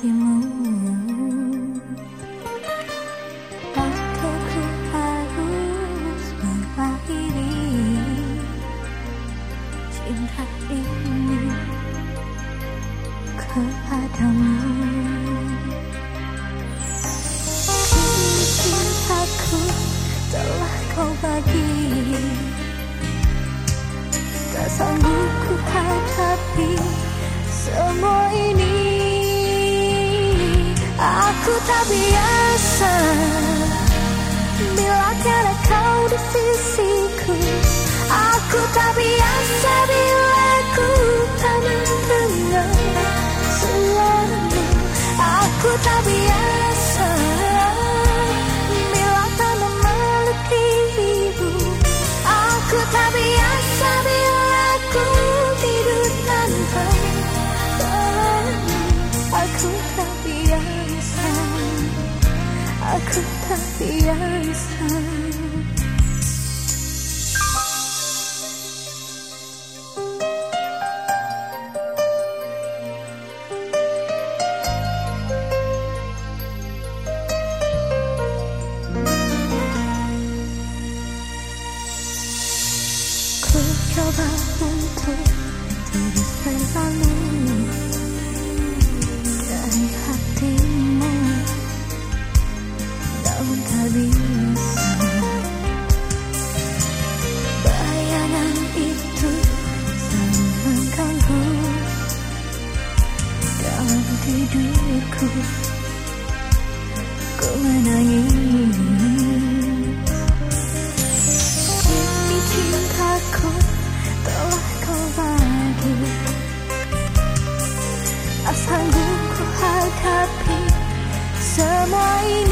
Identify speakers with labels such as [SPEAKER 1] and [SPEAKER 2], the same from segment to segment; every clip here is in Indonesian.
[SPEAKER 1] darimu Waktuku harus mengakhiri cinta ini kepadamu. Kini cintaku telah kau bagi. Tak sanggup ku hadapi semua ini Aku tak biasa. Bila tiada kau di sisiku Aku tak biasa Ku coba untuk terus berlalu dari bisa Bayangan itu selalu mengganggu Dalam tidurku Ku menangis Kini cintaku telah kau bagi. Tak sanggup ku hadapi semua ini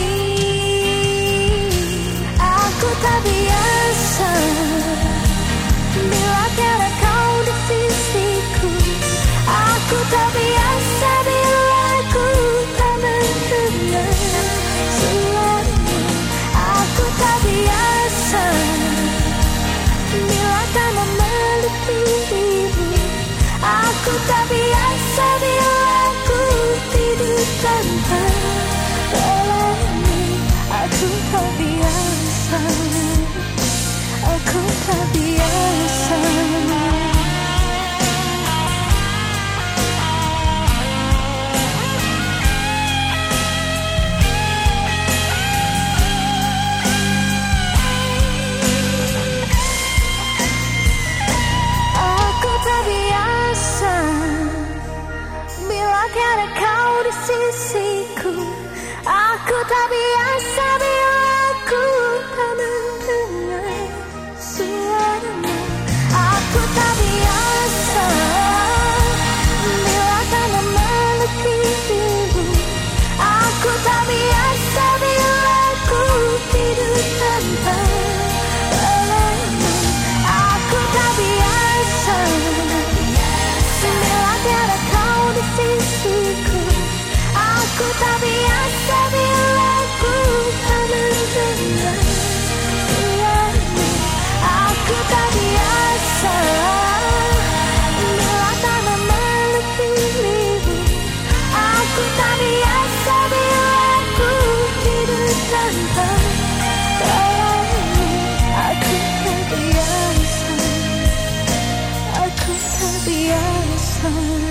[SPEAKER 1] sisiku. Aku tak biasa bila ku tak mendengar suaramu Aku tak biasa Bila tak memeluk dirimu Aku tak biasa bila ku tidur tanpa pelamu Aku tak biasa. bila ku mendengar suaramu Aku tak biasa Bila tak memeluk Aku tak biasa bila ku tidur tanpa pelamu Aku tak biasa Aku tak biasa